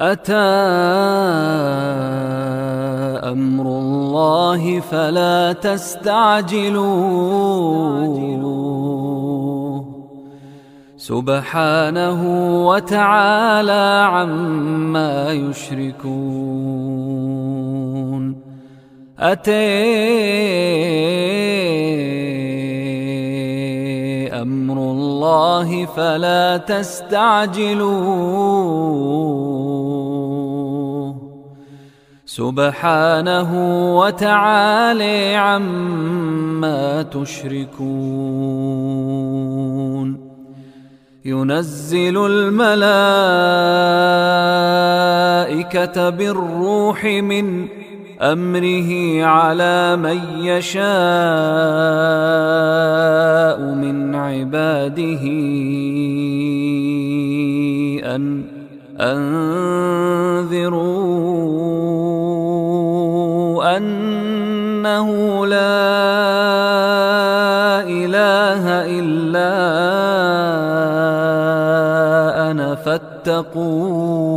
أتى أمر الله فلا تستعجلوه. سبحانه وتعالى عما يشركون. أتي أمر الله فلا تستعجلوه. سبحانه وتعالى عما تشركون. ينزل الملائكة بالروح من أمره على من يشاء من عباده أن أنذروا انه لا إله إلا أنا فاتقون.